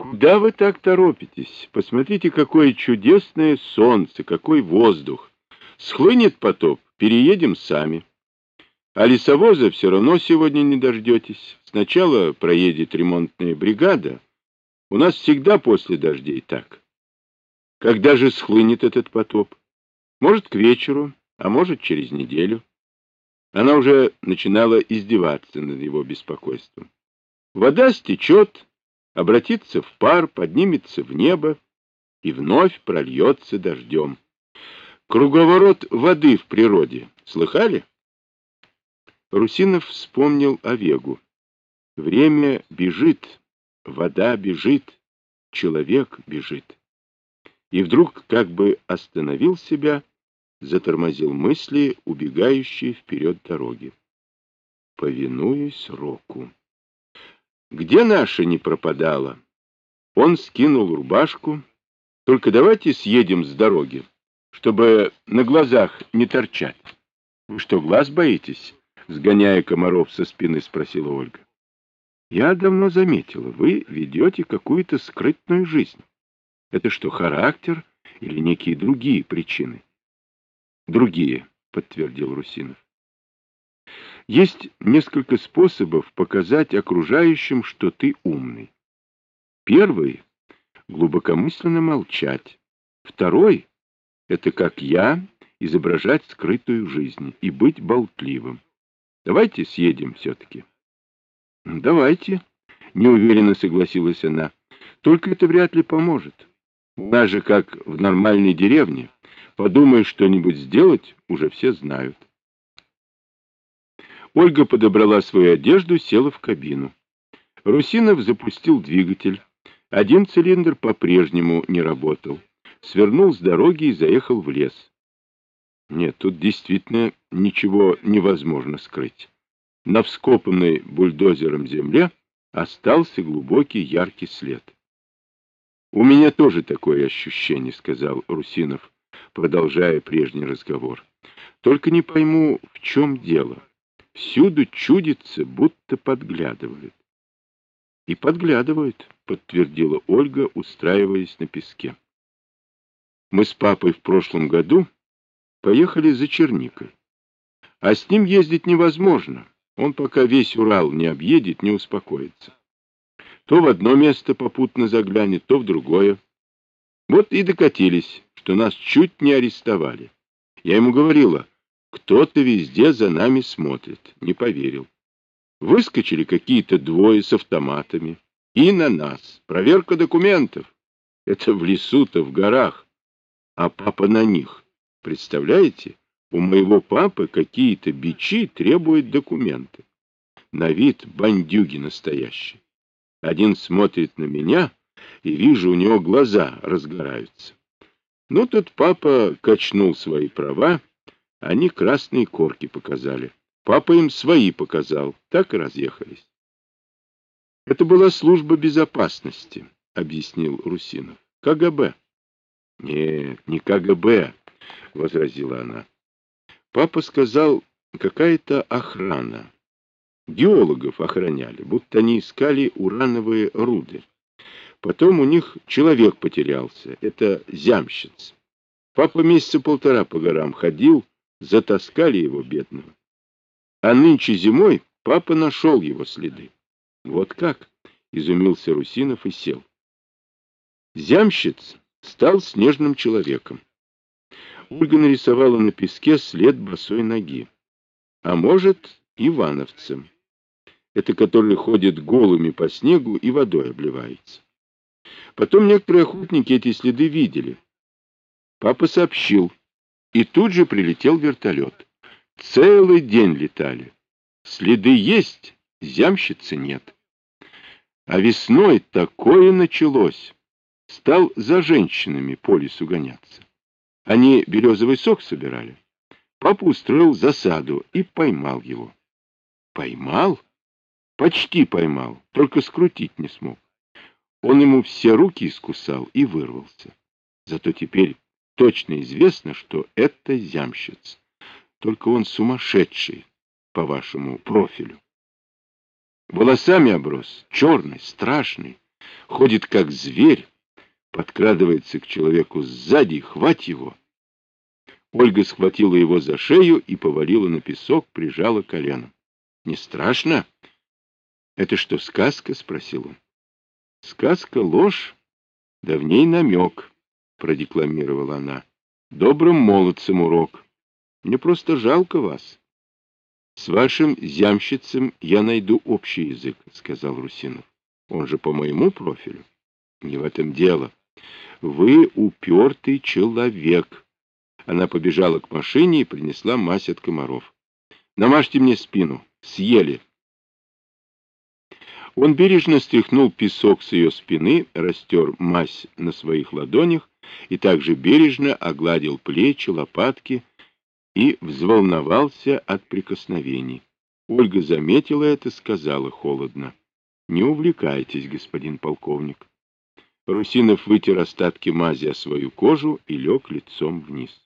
Куда вы так торопитесь? Посмотрите, какое чудесное солнце, какой воздух. Схлынет потоп, переедем сами. А лесовоза все равно сегодня не дождетесь. Сначала проедет ремонтная бригада. У нас всегда после дождей так. Когда же схлынет этот потоп? Может, к вечеру, а может, через неделю. Она уже начинала издеваться над его беспокойством. Вода стечет, обратится в пар, поднимется в небо и вновь прольется дождем. Круговорот воды в природе. Слыхали? Русинов вспомнил о Вегу. Время бежит, вода бежит, человек бежит. И вдруг как бы остановил себя, затормозил мысли, убегающие вперед дороги. Повинуюсь Року. Где наша не пропадала? Он скинул рубашку. Только давайте съедем с дороги, чтобы на глазах не торчать. Вы что, глаз боитесь? Сгоняя комаров со спины, спросила Ольга. Я давно заметила, вы ведете какую-то скрытную жизнь. Это что, характер или некие другие причины? Другие, подтвердил Русинов. Есть несколько способов показать окружающим, что ты умный. Первый — глубокомысленно молчать. Второй — это, как я, изображать скрытую жизнь и быть болтливым. Давайте съедем все-таки. Давайте, — неуверенно согласилась она. Только это вряд ли поможет. У нас же, как в нормальной деревне, подумаешь что-нибудь сделать, уже все знают. Ольга подобрала свою одежду, села в кабину. Русинов запустил двигатель. Один цилиндр по-прежнему не работал. Свернул с дороги и заехал в лес. Нет, тут действительно ничего невозможно скрыть. На вскопанной бульдозером земле остался глубокий яркий след. «У меня тоже такое ощущение», — сказал Русинов, продолжая прежний разговор. «Только не пойму, в чем дело». Всюду чудится, будто подглядывают. И подглядывают, подтвердила Ольга, устраиваясь на песке. Мы с папой в прошлом году поехали за черникой. А с ним ездить невозможно. Он пока весь Урал не объедет, не успокоится. То в одно место попутно заглянет, то в другое. Вот и докатились, что нас чуть не арестовали. Я ему говорила, кто-то везде за нами смотрит. Не поверил. Выскочили какие-то двое с автоматами. И на нас. Проверка документов. Это в лесу-то, в горах. А папа на них. Представляете? У моего папы какие-то бичи требуют документы. На вид бандюги настоящие. Один смотрит на меня, и вижу, у него глаза разгораются. Ну, тут папа качнул свои права, они красные корки показали. Папа им свои показал. Так и разъехались. Это была служба безопасности, объяснил Русинов. КГБ. Нет, не КГБ, возразила она. Папа сказал, какая-то охрана. Геологов охраняли, будто они искали урановые руды. Потом у них человек потерялся. Это зямщиц. Папа месяца полтора по горам ходил, Затаскали его, бедного. А нынче зимой папа нашел его следы. Вот как? — изумился Русинов и сел. Зямщиц стал снежным человеком. Ольга нарисовала на песке след босой ноги. А может, ивановцем. Это который ходит голыми по снегу и водой обливается. Потом некоторые охотники эти следы видели. Папа сообщил, и тут же прилетел вертолет. Целый день летали. Следы есть, зямщицы нет. А весной такое началось. Стал за женщинами по лесу гоняться. Они березовый сок собирали. Папа устроил засаду и поймал его. Поймал? Почти поймал, только скрутить не смог. Он ему все руки искусал и вырвался. Зато теперь точно известно, что это зямщиц. Только он сумасшедший, по вашему профилю. Волосами оброс, черный, страшный. ходит как зверь, подкрадывается к человеку сзади хвать его. Ольга схватила его за шею и повалила на песок, прижала коленом. — Не страшно? — Это что, сказка? — спросил он. — Сказка — ложь, да в ней намек, — продекламировала она. — Добрым молодцам урок. Мне просто жалко вас. — С вашим зямщицем я найду общий язык, — сказал Русинов. — Он же по моему профилю. — Не в этом дело. Вы упертый человек. Она побежала к машине и принесла мазь от комаров. — Намажьте мне спину. Съели. Он бережно стряхнул песок с ее спины, растер мазь на своих ладонях и также бережно огладил плечи, лопатки и взволновался от прикосновений. Ольга заметила это, сказала холодно. — Не увлекайтесь, господин полковник. Русинов вытер остатки мази о свою кожу и лег лицом вниз.